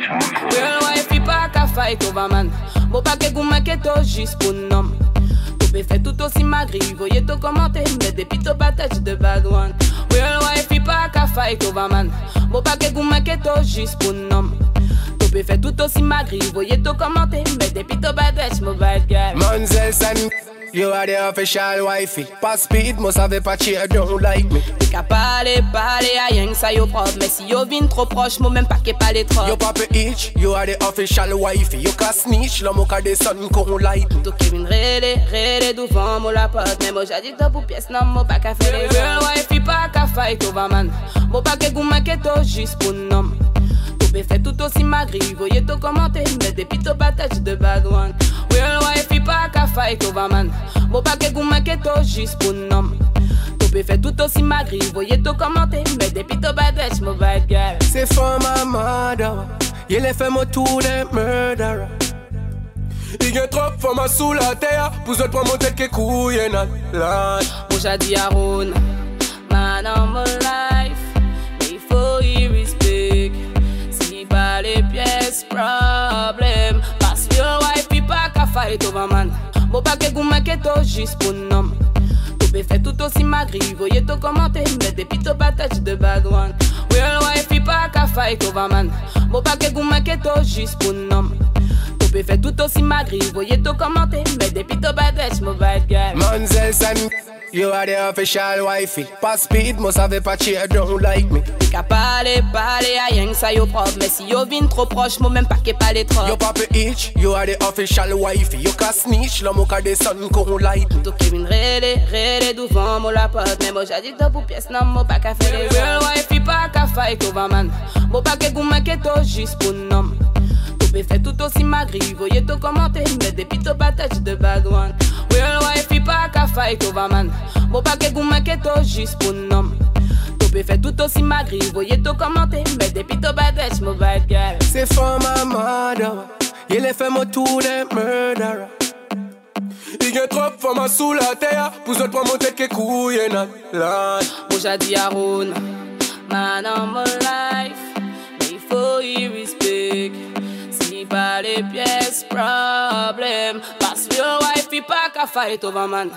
Real wife, il pas qu'à fight over man? Nom. Tu faire tout aussi magri, tout commenter, mais depuis ton patate de bad one. Real wife, il pas qu'à fight over man? Nom. Tu faire tout aussi magri, voyez tout commenter, mais depuis ton patate, mon bad guy. You are the official wifey. Pas speed, moi savais pas cheer, don't like me. T'es qu'à parler, parler à rien que ça yo propre. Mais si yo vin trop proche, moi même pas qu'est pas les trop. Yo papa itch, you are the official wifey. You can snitch, l'homme au cas des sons qu'on like. Tout qui vin rélé, rélé devant moi la pote. Mais moi j'ai dit que pour pièce, non, moi pas qu'à faire les real wifey, pas qu'à fight over man. Moi pas qu'à goût, que to juste pour nom. Tout fait tout aussi magri, voyez tout commenter. Mais depuis tout patate de bad one. Fight over man. Bon pas que goût que to pour nom. Tu peux faire tout aussi magri, voyez tout commenter. Mais depuis tout bad bitch, mon bad girl. C'est for my mother. Il est fait mon tour de murderer. Il y a trop de femmes sous la terre. Pour autres, pour monter que couille dans la. Moi j'ai dit à Ron, man on my life. Mais il faut y respect. Si pas les pièces, problème. Parce que your wife, il pas qu'à fight over man. Bon pas que goût que to nom. Tu peux faire tout aussi magri, commenter. Mais depuis tout patate de one. Real wife, pas qu'à fight over man. To pour nom. Peux faire tout aussi magri, voyez tout commenter. Mais depuis tout patate, mon bad guy. You are the official wifey. Pas speed, moi savais pas cheer, don't like me. Qu'à parler, parler à rien que ça yo propre. Mais si yo vin trop proche, moi même pas qu'est pas les trop. Yo papa itch, you are the official wifey. You can snitch, l'homme au cas des sons qu'on like. Tout qui vin rélé, rélé devant moi la pote. Mais moi j'ai dit que pour pièce, non, moi pas qu'à faire les real wifey, pas qu'à fight over man. Moi pas qu'à goût, que to juste pour nom. Peux faire tout aussi magri, voyez tout commenter. Mais depuis tout patate de bad fight over man. Moi pas qu'à goût, que to juste pour nom. Tu peux faire tout aussi magri, voyez tout commenter. Mais depuis tout bad bitch, mon bad girl. C'est for my mother. Il est fait mon tour de murderer. Il y a trop de femmes sous la terre. Pour autres, pour monter que couille dans la. Moi j'ai dit à Ron, man on my life. Mais il faut y respect. Si pas les pièces, problème. Parce que your wife, il pas qu'à fight over man.